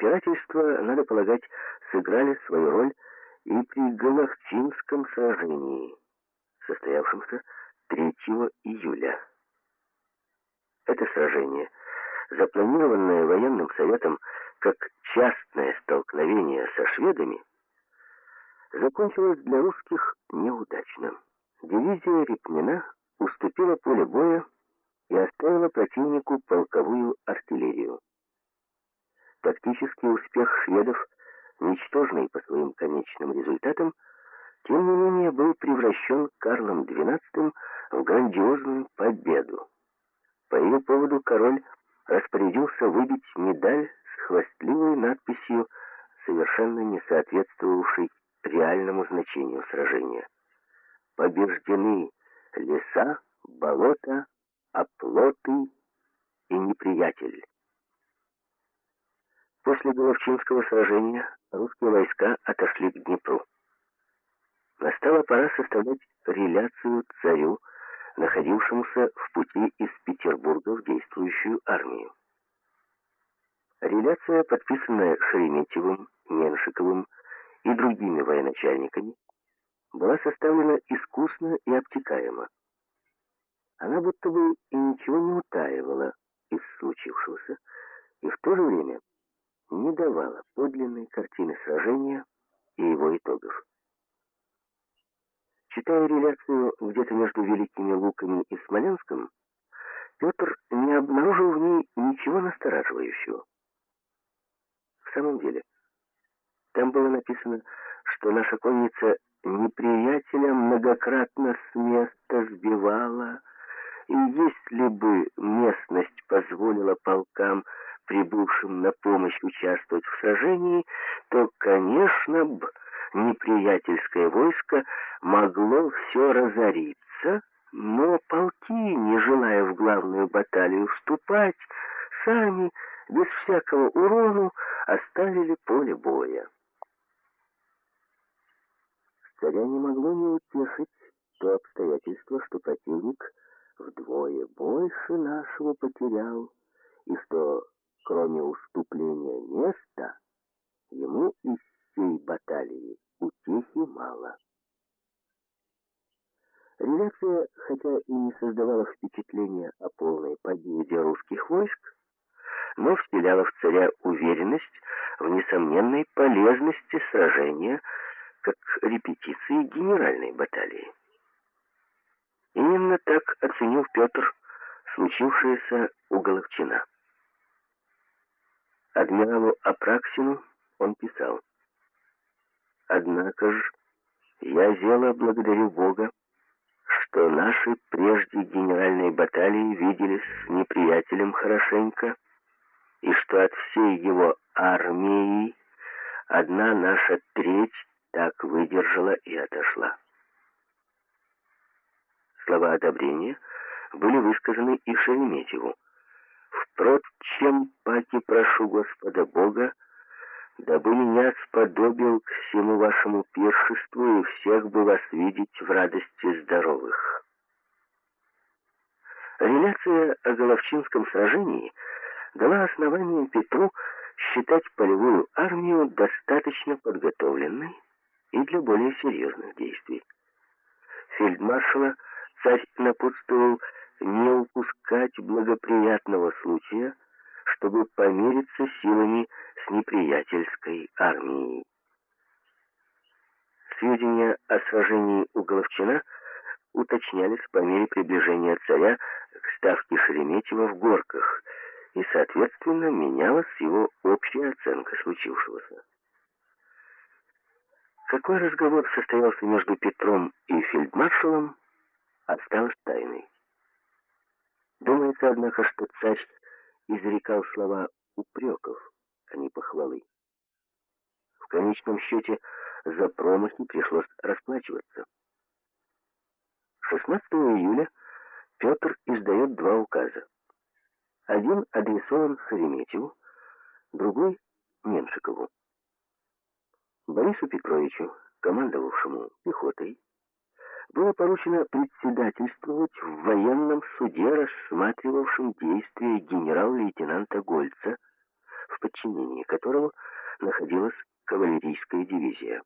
препирательства, надо полагать, сыграли свою роль и при Галахчинском сражении, состоявшемся 3 июля. Это сражение, запланированное военным советом как частное столкновение со шведами, закончилось для русских неудачно. Дивизия Репнина уступила поле боя и оставила противнику полковую артиллерию. Тактический успех шведов, ничтожный по своим конечным результатам, тем не менее был превращен Карлом XII в грандиозную победу. По ее поводу король распорядился выбить медаль с хвастливой надписью, совершенно не соответствовавшей реальному значению сражения. Побеждены леса, болота, оплоты и неприятель. После Головчинского сражения русские войска отошли к Днепру. Настала пора составлять реляцию царю, находившемуся в пути из Петербурга в действующую армию. Реляция, подписанная Шереметьевым, Меншиковым и другими военачальниками, была составлена искусно и обтекаемо. Она будто бы и ничего не утаивала из случившегося, и в то же время не давала подлинной сражения и его итогов. Читая реляцию где-то между Великими Луками и Смоленском, Петр не обнаружил в ней ничего настораживающего. В самом деле, там было написано, что наша конница неприятеля многократно с места сбивала, и если бы местность позволила полкам прибывшим на помощь участвовать в сражении, то, конечно, б неприятельское войско могло все разориться, но полки, не желая в главную баталию вступать, сами, без всякого урону, оставили поле боя. Царя не могло не утешить то обстоятельство, что противник вдвое больше нашего потерял, и что Кроме уступления места, ему из всей баталии утехи мало. Реляция, хотя и не создавала впечатления о полной победе русских войск, но вселяла в царя уверенность в несомненной полезности сражения как репетиции генеральной баталии. Именно так оценил Петр случившееся у Головчина. Адмиралу Апраксину он писал, «Однако ж я зело благодарю Бога, что наши прежде генеральные баталии виделись с неприятелем хорошенько, и что от всей его армии одна наша треть так выдержала и отошла». Слова одобрения были высказаны и Шереметьеву. Впрочем, паки прошу Господа Бога, дабы меня сподобил к всему вашему пиршеству и всех бы вас видеть в радости здоровых. Реляция о Головчинском сражении дала основание Петру считать полевую армию достаточно подготовленной и для более серьезных действий. Фельдмаршала царь напутствовал не упускать благоприятного случая, чтобы помириться силами с неприятельской армией. Сведения о сражении у Головчина уточнялись по мере приближения царя к ставке Шереметьева в Горках, и, соответственно, менялась его общая оценка случившегося. Какой разговор состоялся между Петром и фельдмаршалом, осталось тайной. Думается, однако, что царь изрекал слова упреков, а не похвалы. В конечном счете за промахи пришлось расплачиваться. 16 июля Петр издает два указа. Один адресован Шереметьеву, другой — Меншикову. Борису Петровичу, командовавшему пехотой, было поручено председательствовать в военном суде, рассматривавшем действия генерал-лейтенанта Гольца в подчинении которого находилась кавалерийская дивизия.